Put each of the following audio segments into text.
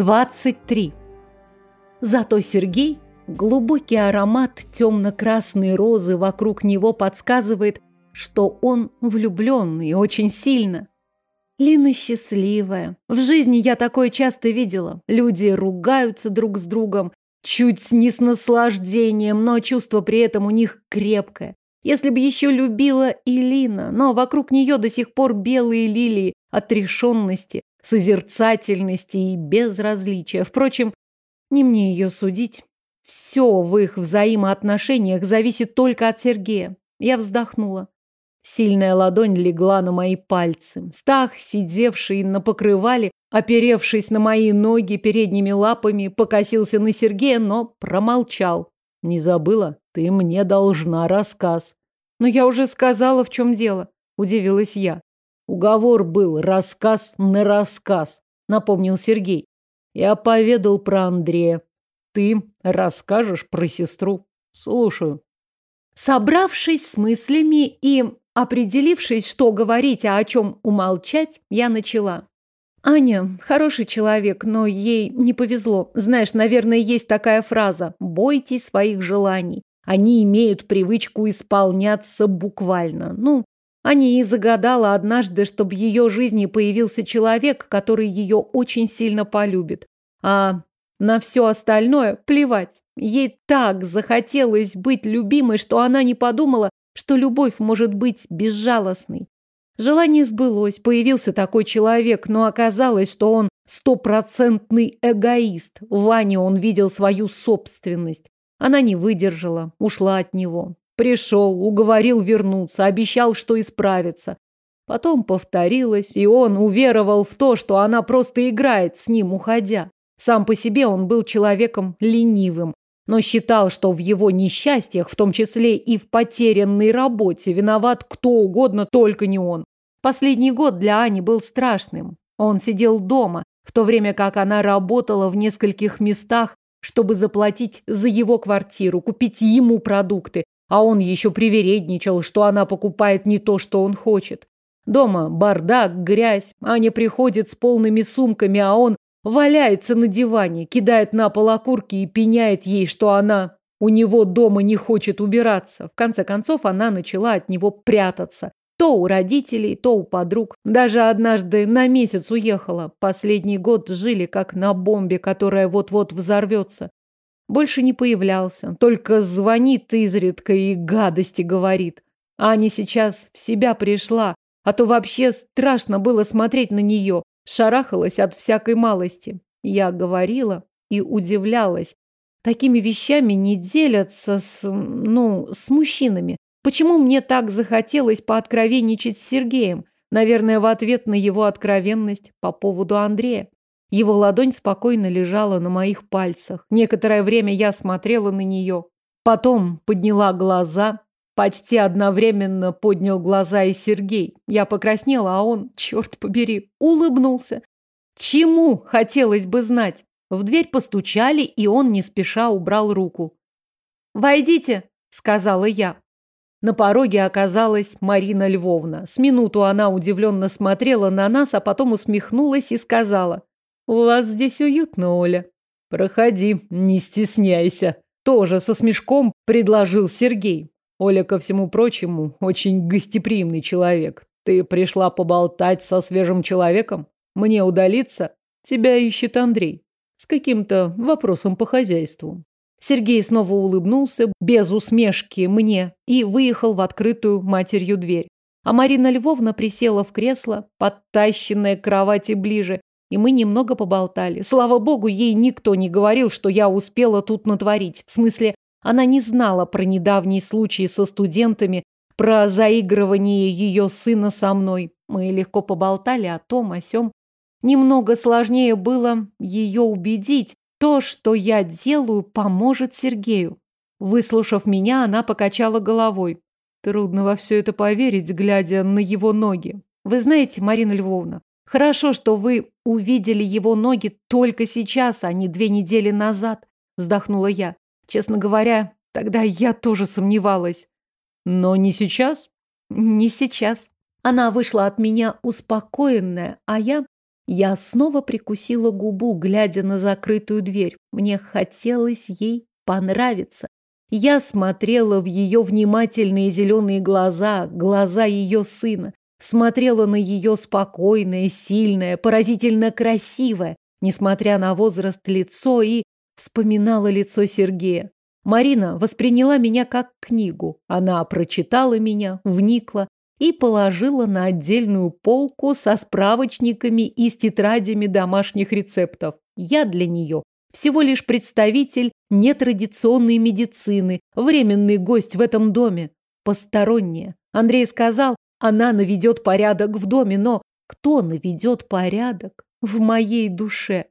23. Зато Сергей, глубокий аромат темно-красной розы вокруг него подсказывает, что он влюбленный очень сильно. Лина счастливая. В жизни я такое часто видела. Люди ругаются друг с другом, чуть не с наслаждением, но чувство при этом у них крепкое. Если бы еще любила и Лина, но вокруг нее до сих пор белые лилии отрешенности, созерцательности и безразличия. Впрочем, не мне ее судить. Все в их взаимоотношениях зависит только от Сергея. Я вздохнула. Сильная ладонь легла на мои пальцы. Стах, сидевший на покрывале, оперевшись на мои ноги передними лапами, покосился на Сергея, но промолчал. «Не забыла? Ты мне должна рассказ». «Но я уже сказала, в чем дело», – удивилась я. Уговор был рассказ на рассказ, напомнил Сергей. Я поведал про Андрея. Ты расскажешь про сестру. Слушаю. Собравшись с мыслями и определившись, что говорить, а о чем умолчать, я начала. Аня хороший человек, но ей не повезло. Знаешь, наверное, есть такая фраза «бойтесь своих желаний». Они имеют привычку исполняться буквально. Ну, Аня и загадала однажды, чтобы в ее жизни появился человек, который ее очень сильно полюбит. А на все остальное плевать. Ей так захотелось быть любимой, что она не подумала, что любовь может быть безжалостной. Желание сбылось, появился такой человек, но оказалось, что он стопроцентный эгоист. В Ване он видел свою собственность. Она не выдержала, ушла от него. Пришел, уговорил вернуться, обещал, что исправится. Потом повторилось, и он уверовал в то, что она просто играет с ним, уходя. Сам по себе он был человеком ленивым, но считал, что в его несчастьях, в том числе и в потерянной работе, виноват кто угодно, только не он. Последний год для Ани был страшным. Он сидел дома, в то время как она работала в нескольких местах, чтобы заплатить за его квартиру, купить ему продукты, а он еще привередничал, что она покупает не то, что он хочет. Дома бардак, грязь. Аня приходит с полными сумками, а он валяется на диване, кидает на пол окурки и пеняет ей, что она у него дома не хочет убираться. В конце концов, она начала от него прятаться. То у родителей, то у подруг. Даже однажды на месяц уехала. Последний год жили как на бомбе, которая вот-вот взорвется. Больше не появлялся, только звонит изредка и гадости говорит. Аня сейчас в себя пришла, а то вообще страшно было смотреть на нее, шарахалась от всякой малости. Я говорила и удивлялась. Такими вещами не делятся с, ну, с мужчинами. Почему мне так захотелось пооткровенничать с Сергеем? Наверное, в ответ на его откровенность по поводу Андрея. Его ладонь спокойно лежала на моих пальцах. Некоторое время я смотрела на нее. Потом подняла глаза. Почти одновременно поднял глаза и Сергей. Я покраснела, а он, черт побери, улыбнулся. Чему, хотелось бы знать. В дверь постучали, и он не спеша убрал руку. «Войдите», — сказала я. На пороге оказалась Марина Львовна. С минуту она удивленно смотрела на нас, а потом усмехнулась и сказала. «У вас здесь уютно, Оля». «Проходи, не стесняйся». Тоже со смешком предложил Сергей. Оля, ко всему прочему, очень гостеприимный человек. Ты пришла поболтать со свежим человеком? Мне удалиться? Тебя ищет Андрей. С каким-то вопросом по хозяйству. Сергей снова улыбнулся, без усмешки мне, и выехал в открытую матерью дверь. А Марина Львовна присела в кресло, подтащенное к кровати ближе, и мы немного поболтали. Слава богу, ей никто не говорил, что я успела тут натворить. В смысле, она не знала про недавний случай со студентами, про заигрывание ее сына со мной. Мы легко поболтали о том, о сём. Немного сложнее было ее убедить. То, что я делаю, поможет Сергею. Выслушав меня, она покачала головой. Трудно во все это поверить, глядя на его ноги. Вы знаете, Марина Львовна, Хорошо, что вы увидели его ноги только сейчас, а не две недели назад, вздохнула я. Честно говоря, тогда я тоже сомневалась. Но не сейчас? Не сейчас. Она вышла от меня успокоенная, а я Я снова прикусила губу, глядя на закрытую дверь. Мне хотелось ей понравиться. Я смотрела в ее внимательные зеленые глаза, глаза ее сына, смотрела на ее спокойное, сильное, поразительно красивое, несмотря на возраст лицо и вспоминала лицо Сергея. Марина восприняла меня как книгу. Она прочитала меня, вникла и положила на отдельную полку со справочниками и с тетрадями домашних рецептов. Я для нее всего лишь представитель нетрадиционной медицины, временный гость в этом доме, посторонняя. Андрей сказал, она наведет порядок в доме, но кто наведет порядок в моей душе?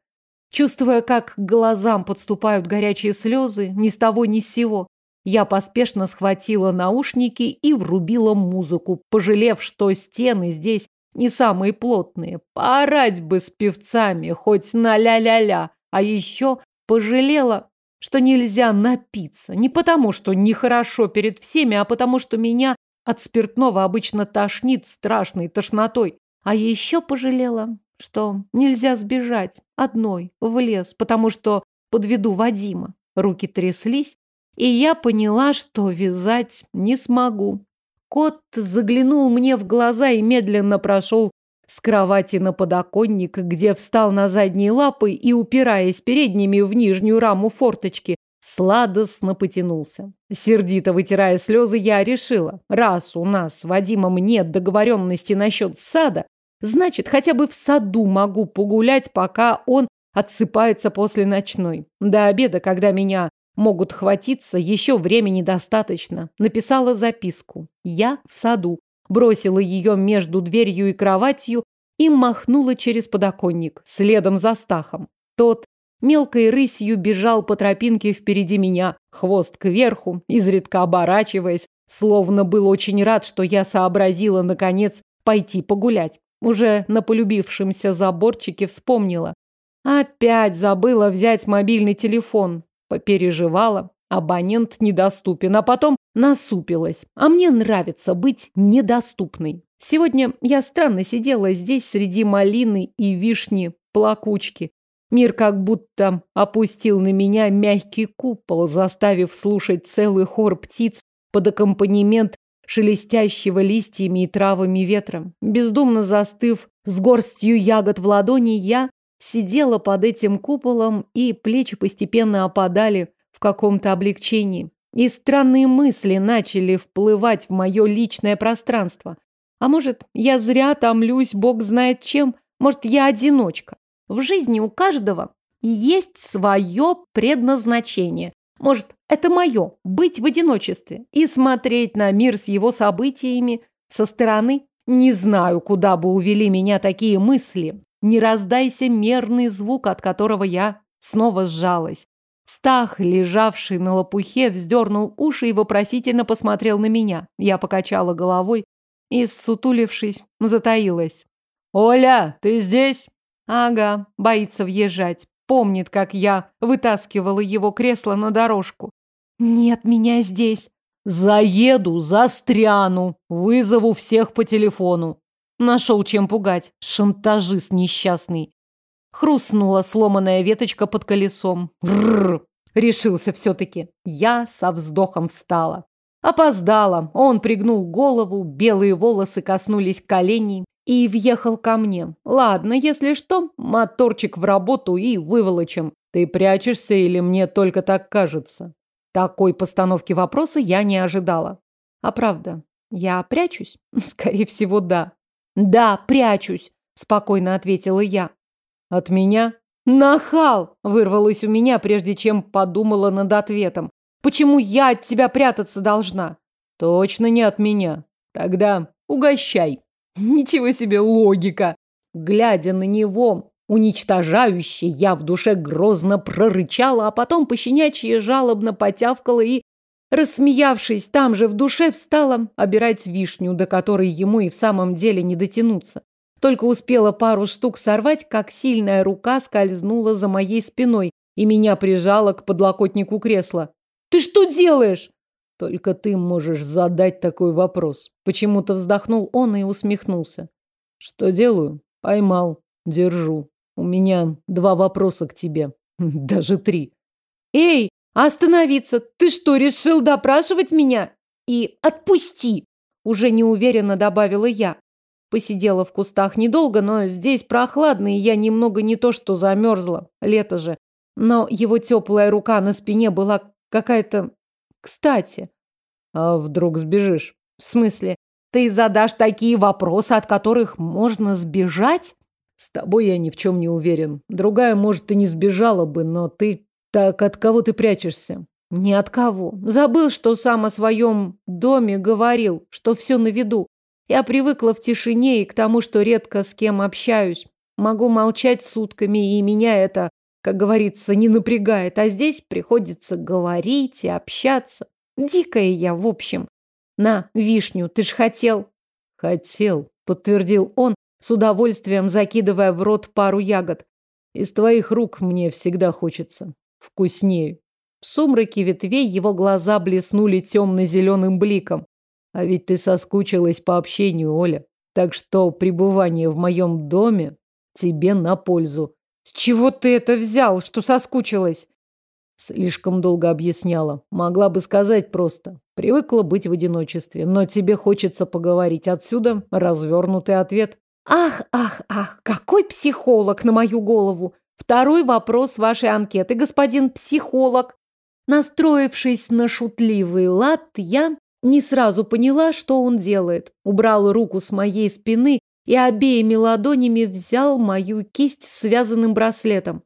Чувствуя, как к глазам подступают горячие слезы, ни с того ни с сего, я поспешно схватила наушники и врубила музыку, пожалев, что стены здесь не самые плотные. Поорать бы с певцами, хоть на ля-ля-ля. А еще пожалела, что нельзя напиться. Не потому, что нехорошо перед всеми, а потому, что меня от спиртного обычно тошнит страшной тошнотой. А еще пожалела, что нельзя сбежать одной в лес, потому что подведу Вадима. Руки тряслись, и я поняла, что вязать не смогу. Кот заглянул мне в глаза и медленно прошел с кровати на подоконник, где встал на задние лапы и, упираясь передними в нижнюю раму форточки, сладостно потянулся. Сердито вытирая слезы, я решила, раз у нас с Вадимом нет договоренности насчет сада, значит, хотя бы в саду могу погулять, пока он отсыпается после ночной. До обеда, когда меня могут хватиться, еще времени достаточно. Написала записку. Я в саду бросила ее между дверью и кроватью и махнула через подоконник, следом за Стахом. Тот мелкой рысью бежал по тропинке впереди меня, хвост кверху, изредка оборачиваясь, словно был очень рад, что я сообразила, наконец, пойти погулять. Уже на полюбившемся заборчике вспомнила. Опять забыла взять мобильный телефон. Попереживала. Абонент недоступен, а потом насупилась. А мне нравится быть недоступной. Сегодня я странно сидела здесь среди малины и вишни плакучки. Мир как будто опустил на меня мягкий купол, заставив слушать целый хор птиц под аккомпанемент шелестящего листьями и травами ветром. Бездумно застыв с горстью ягод в ладони, я сидела под этим куполом, и плечи постепенно опадали в каком-то облегчении. И странные мысли начали вплывать в мое личное пространство. А может, я зря томлюсь, бог знает чем. Может, я одиночка. В жизни у каждого есть свое предназначение. Может, это мое – быть в одиночестве и смотреть на мир с его событиями со стороны. Не знаю, куда бы увели меня такие мысли. Не раздайся мерный звук, от которого я снова сжалась. Стах, лежавший на лопухе, вздернул уши и вопросительно посмотрел на меня. Я покачала головой и, сутулившись, затаилась. «Оля, ты здесь?» «Ага, боится въезжать. Помнит, как я вытаскивала его кресло на дорожку. Нет меня здесь». «Заеду, застряну, вызову всех по телефону». Нашел чем пугать, шантажист несчастный. Хрустнула сломанная веточка под колесом. Рррр. Решился все-таки. Я со вздохом встала. Опоздала. Он пригнул голову, белые волосы коснулись коленей и въехал ко мне. Ладно, если что, моторчик в работу и выволочем. Ты прячешься или мне только так кажется? Такой постановки вопроса я не ожидала. А правда, я прячусь? Скорее всего, да. Да, прячусь, спокойно ответила я. От меня? Нахал! Вырвалось у меня, прежде чем подумала над ответом. Почему я от тебя прятаться должна? Точно не от меня. Тогда угощай. Ничего себе логика! Глядя на него, уничтожающе, я в душе грозно прорычала, а потом пощенячье жалобно потявкала и, рассмеявшись, там же в душе встала обирать вишню, до которой ему и в самом деле не дотянуться. Только успела пару штук сорвать, как сильная рука скользнула за моей спиной и меня прижала к подлокотнику кресла. «Ты что делаешь?» «Только ты можешь задать такой вопрос». Почему-то вздохнул он и усмехнулся. «Что делаю? Поймал. Держу. У меня два вопроса к тебе. Даже три. Эй, остановиться! Ты что, решил допрашивать меня? И отпусти! Уже неуверенно добавила я. Посидела в кустах недолго, но здесь прохладно, и я немного не то что замерзла. Лето же. Но его теплая рука на спине была какая-то... Кстати. А вдруг сбежишь? В смысле? Ты задашь такие вопросы, от которых можно сбежать? С тобой я ни в чем не уверен. Другая, может, и не сбежала бы, но ты... Так от кого ты прячешься? Ни от кого. Забыл, что сам о своем доме говорил, что все на виду. Я привыкла в тишине и к тому, что редко с кем общаюсь. Могу молчать сутками, и меня это, как говорится, не напрягает. А здесь приходится говорить и общаться. Дикая я, в общем. На, вишню, ты ж хотел. Хотел, подтвердил он, с удовольствием закидывая в рот пару ягод. Из твоих рук мне всегда хочется. Вкуснее. В сумраке ветвей его глаза блеснули темно-зеленым бликом. А ведь ты соскучилась по общению, Оля. Так что пребывание в моем доме тебе на пользу. С чего ты это взял, что соскучилась? Слишком долго объясняла. Могла бы сказать просто. Привыкла быть в одиночестве, но тебе хочется поговорить. Отсюда развернутый ответ. Ах, ах, ах, какой психолог на мою голову. Второй вопрос вашей анкеты, господин психолог. Настроившись на шутливый лад, я не сразу поняла, что он делает. Убрал руку с моей спины и обеими ладонями взял мою кисть с связанным браслетом.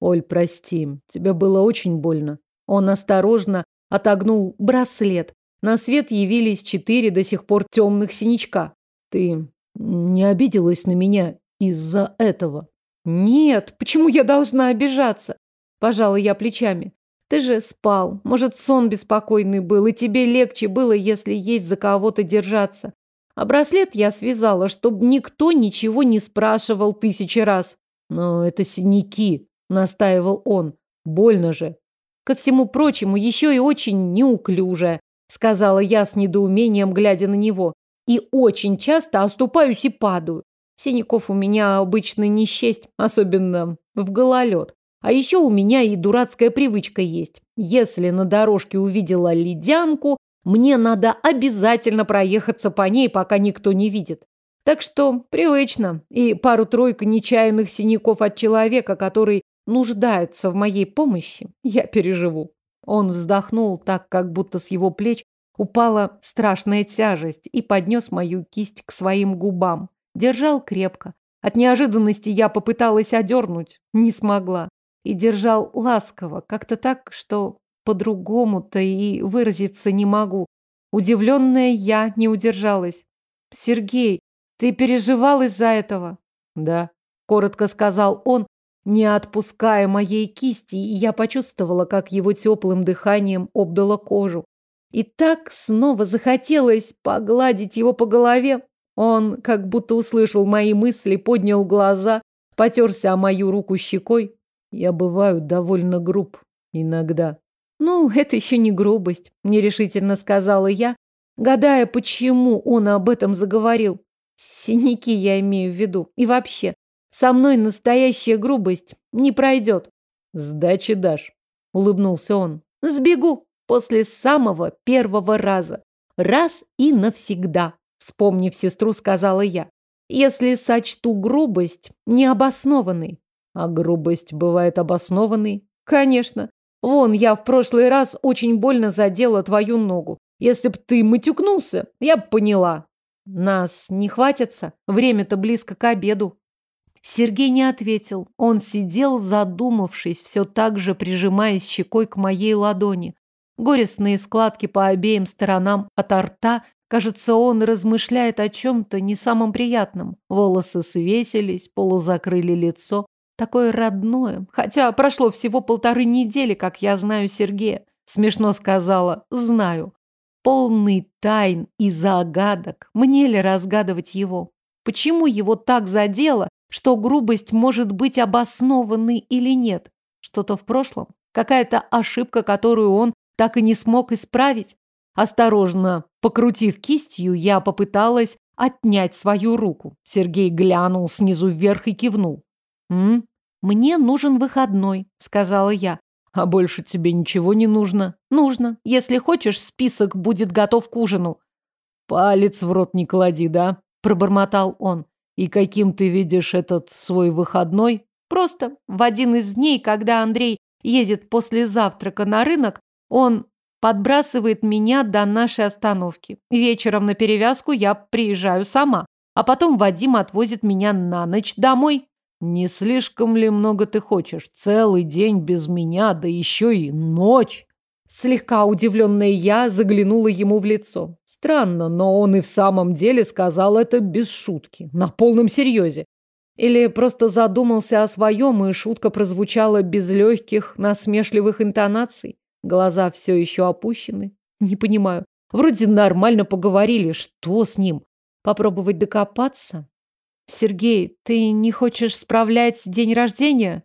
«Оль, прости, тебе было очень больно». Он осторожно отогнул браслет. На свет явились четыре до сих пор темных синячка. «Ты не обиделась на меня из-за этого?» «Нет, почему я должна обижаться?» Пожала я плечами. Ты же спал. Может, сон беспокойный был, и тебе легче было, если есть за кого-то держаться. А браслет я связала, чтобы никто ничего не спрашивал тысячи раз. Но это синяки, настаивал он. Больно же. Ко всему прочему, еще и очень неуклюжая, сказала я с недоумением, глядя на него. И очень часто оступаюсь и падаю. Синяков у меня обычно не счесть, особенно в гололед. А еще у меня и дурацкая привычка есть. Если на дорожке увидела ледянку, мне надо обязательно проехаться по ней, пока никто не видит. Так что привычно. И пару-тройку нечаянных синяков от человека, который нуждается в моей помощи, я переживу. Он вздохнул так, как будто с его плеч упала страшная тяжесть и поднес мою кисть к своим губам. Держал крепко. От неожиданности я попыталась одернуть, не смогла и держал ласково, как-то так, что по-другому-то и выразиться не могу. Удивленная я не удержалась. «Сергей, ты переживал из-за этого?» «Да», — коротко сказал он, не отпуская моей кисти, и я почувствовала, как его теплым дыханием обдало кожу. И так снова захотелось погладить его по голове. Он как будто услышал мои мысли, поднял глаза, потерся о мою руку щекой я бываю довольно груб иногда. Ну, это еще не грубость, нерешительно сказала я, гадая, почему он об этом заговорил. Синяки я имею в виду. И вообще, со мной настоящая грубость не пройдет. Сдачи дашь, улыбнулся он. Сбегу после самого первого раза. Раз и навсегда, вспомнив сестру, сказала я. Если сочту грубость необоснованной. А грубость бывает обоснованной? Конечно. Вон, я в прошлый раз очень больно задела твою ногу. Если б ты матюкнулся, я б поняла. Нас не хватится. Время-то близко к обеду. Сергей не ответил. Он сидел, задумавшись, все так же прижимаясь щекой к моей ладони. Горестные складки по обеим сторонам от рта. Кажется, он размышляет о чем-то не самом приятном. Волосы свесились, полузакрыли лицо. Такое родное. Хотя прошло всего полторы недели, как я знаю Сергея. Смешно сказала. Знаю. Полный тайн и загадок. Мне ли разгадывать его? Почему его так задело, что грубость может быть обоснованной или нет? Что-то в прошлом? Какая-то ошибка, которую он так и не смог исправить? Осторожно, покрутив кистью, я попыталась отнять свою руку. Сергей глянул снизу вверх и кивнул. М? Мне нужен выходной, сказала я. А больше тебе ничего не нужно? Нужно. Если хочешь, список будет готов к ужину. Палец в рот не клади, да? Пробормотал он. И каким ты видишь этот свой выходной? Просто в один из дней, когда Андрей едет после завтрака на рынок, он подбрасывает меня до нашей остановки. Вечером на перевязку я приезжаю сама, а потом Вадим отвозит меня на ночь домой. Не слишком ли много ты хочешь? Целый день без меня, да еще и ночь. Слегка удивленная я заглянула ему в лицо. Странно, но он и в самом деле сказал это без шутки, на полном серьезе. Или просто задумался о своем, и шутка прозвучала без легких, насмешливых интонаций. Глаза все еще опущены. Не понимаю. Вроде нормально поговорили. Что с ним? Попробовать докопаться? «Сергей, ты не хочешь справлять день рождения?»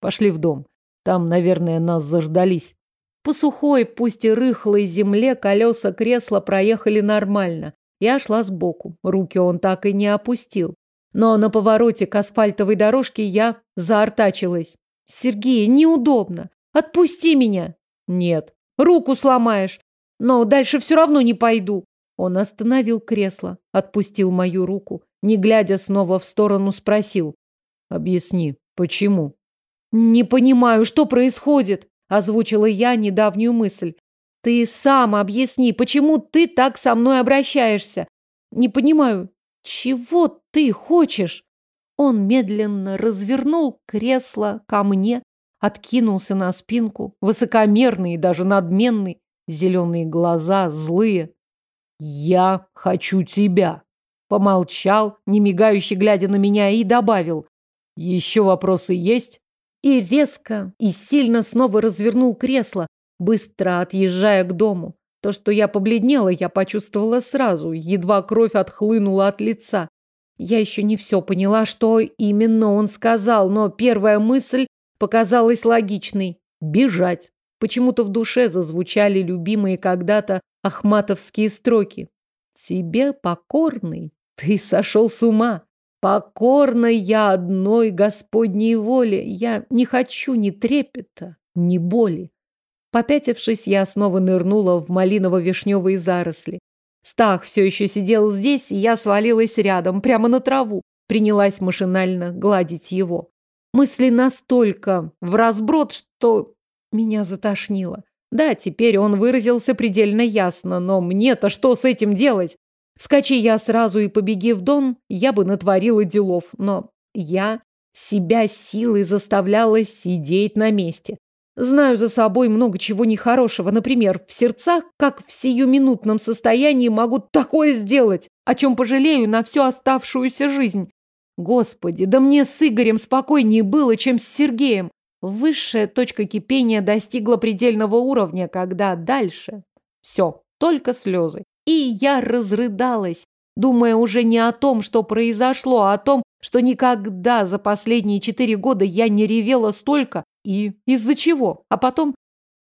«Пошли в дом. Там, наверное, нас заждались». По сухой, пусть и рыхлой земле колеса кресла проехали нормально. Я шла сбоку. Руки он так и не опустил. Но на повороте к асфальтовой дорожке я заортачилась. «Сергей, неудобно. Отпусти меня!» «Нет». «Руку сломаешь. Но дальше все равно не пойду». Он остановил кресло, отпустил мою руку не глядя снова в сторону, спросил. «Объясни, почему?» «Не понимаю, что происходит», – озвучила я недавнюю мысль. «Ты сам объясни, почему ты так со мной обращаешься? Не понимаю, чего ты хочешь?» Он медленно развернул кресло ко мне, откинулся на спинку, высокомерный и даже надменный, зеленые глаза злые. «Я хочу тебя!» Помолчал, не мигающе глядя на меня, и добавил. «Еще вопросы есть?» И резко и сильно снова развернул кресло, быстро отъезжая к дому. То, что я побледнела, я почувствовала сразу, едва кровь отхлынула от лица. Я еще не все поняла, что именно он сказал, но первая мысль показалась логичной – бежать. Почему-то в душе зазвучали любимые когда-то ахматовские строки. «Тебе покорный, ты сошел с ума. Покорна я одной Господней воле. Я не хочу ни трепета, ни боли. Попятившись, я снова нырнула в малиново-вишневые заросли. Стах все еще сидел здесь, и я свалилась рядом, прямо на траву. Принялась машинально гладить его. Мысли настолько в разброд, что меня затошнило. Да, теперь он выразился предельно ясно, но мне-то что с этим делать? Вскочи я сразу и побеги в дом, я бы натворила делов, но я себя силой заставляла сидеть на месте. Знаю за собой много чего нехорошего. Например, в сердцах, как в сиюминутном состоянии, могу такое сделать, о чем пожалею на всю оставшуюся жизнь. Господи, да мне с Игорем спокойнее было, чем с Сергеем. Высшая точка кипения достигла предельного уровня, когда дальше все, только слезы. И я разрыдалась, думая уже не о том, что произошло, а о том, что никогда за последние четыре года я не ревела столько. И из-за чего? А потом...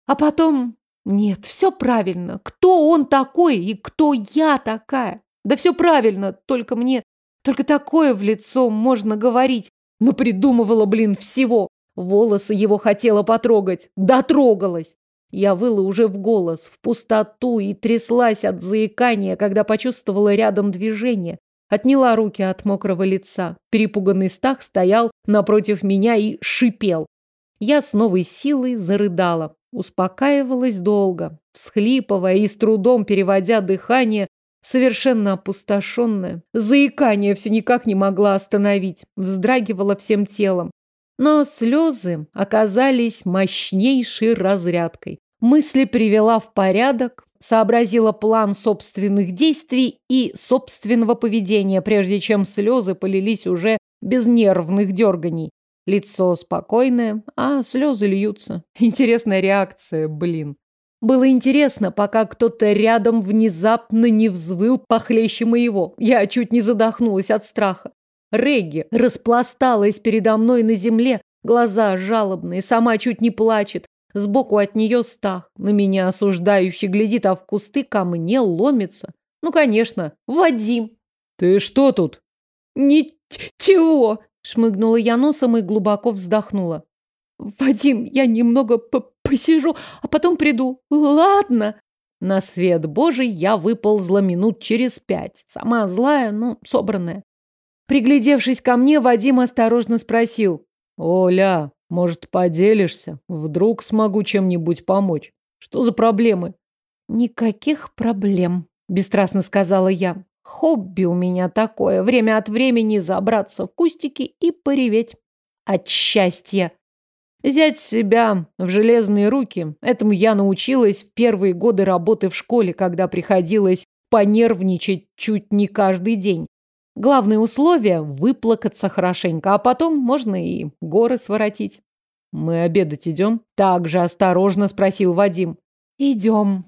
А потом... Нет, все правильно. Кто он такой и кто я такая? Да все правильно, только мне... Только такое в лицо можно говорить. Но придумывала, блин, всего. Волосы его хотела потрогать. Дотрогалась. Я выла уже в голос, в пустоту и тряслась от заикания, когда почувствовала рядом движение. Отняла руки от мокрого лица. Перепуганный Стах стоял напротив меня и шипел. Я с новой силой зарыдала. Успокаивалась долго, всхлипывая и с трудом переводя дыхание, совершенно опустошенное. Заикание все никак не могла остановить, вздрагивала всем телом. Но слезы оказались мощнейшей разрядкой. Мысли привела в порядок, сообразила план собственных действий и собственного поведения, прежде чем слезы полились уже без нервных дерганий. Лицо спокойное, а слезы льются. Интересная реакция, блин. Было интересно, пока кто-то рядом внезапно не взвыл похлеще моего. Я чуть не задохнулась от страха. Регги распласталась передо мной на земле, глаза жалобные, сама чуть не плачет. Сбоку от нее стах, на меня осуждающий глядит, а в кусты ко мне ломится. Ну, конечно, Вадим. Ты что тут? Ничего, Шмыгнула я носом и глубоко вздохнула. Вадим, я немного посижу, а потом приду. Ладно. На свет божий я выползла минут через пять. Сама злая, но собранная. Приглядевшись ко мне, Вадим осторожно спросил. «Оля, может, поделишься? Вдруг смогу чем-нибудь помочь? Что за проблемы?» «Никаких проблем», – бесстрастно сказала я. «Хобби у меня такое. Время от времени забраться в кустики и пореветь. От счастья». Взять себя в железные руки. Этому я научилась в первые годы работы в школе, когда приходилось понервничать чуть не каждый день. Главное условие – выплакаться хорошенько, а потом можно и горы своротить. «Мы обедать идем?» – также осторожно спросил Вадим. «Идем».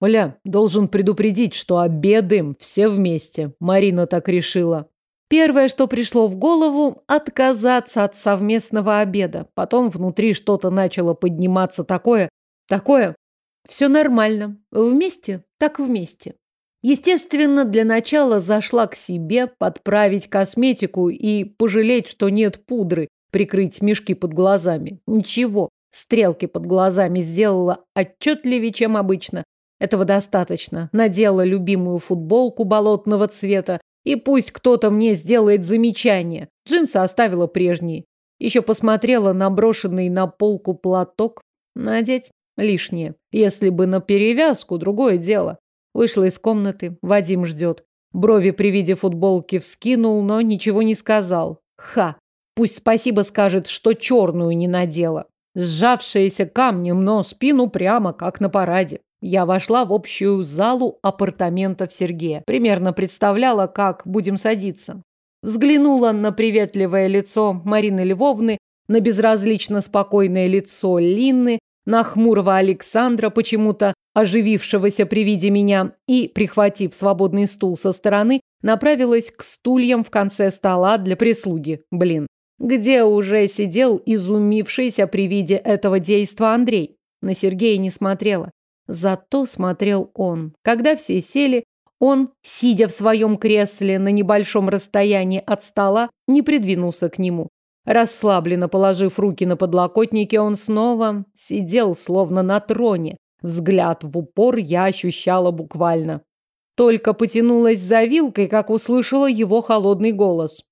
«Оля, должен предупредить, что обедаем все вместе. Марина так решила». Первое, что пришло в голову – отказаться от совместного обеда. Потом внутри что-то начало подниматься такое, такое. Все нормально. Вместе, так вместе. Естественно, для начала зашла к себе подправить косметику и пожалеть, что нет пудры, прикрыть мешки под глазами. Ничего, стрелки под глазами сделала отчетливее, чем обычно. Этого достаточно. Надела любимую футболку болотного цвета, и пусть кто-то мне сделает замечание. Джинсы оставила прежние. Еще посмотрела на брошенный на полку платок. Надеть лишнее. Если бы на перевязку, другое дело. Вышла из комнаты. Вадим ждет. Брови при виде футболки вскинул, но ничего не сказал. Ха! Пусть спасибо скажет, что черную не надела. Сжавшаяся камнем, но спину прямо, как на параде. Я вошла в общую залу апартаментов Сергея. Примерно представляла, как будем садиться. Взглянула на приветливое лицо Марины Львовны, на безразлично спокойное лицо Линны, на хмурого Александра, почему-то оживившегося при виде меня, и, прихватив свободный стул со стороны, направилась к стульям в конце стола для прислуги. Блин, где уже сидел изумившийся при виде этого действа Андрей. На Сергея не смотрела. Зато смотрел он. Когда все сели, он, сидя в своем кресле на небольшом расстоянии от стола, не придвинулся к нему. Расслабленно положив руки на подлокотники, он снова сидел, словно на троне. Взгляд в упор я ощущала буквально. Только потянулась за вилкой, как услышала его холодный голос.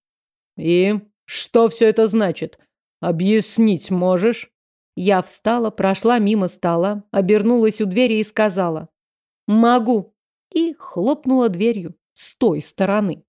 «И что все это значит? Объяснить можешь?» Я встала, прошла мимо стола, обернулась у двери и сказала «Могу!» и хлопнула дверью с той стороны.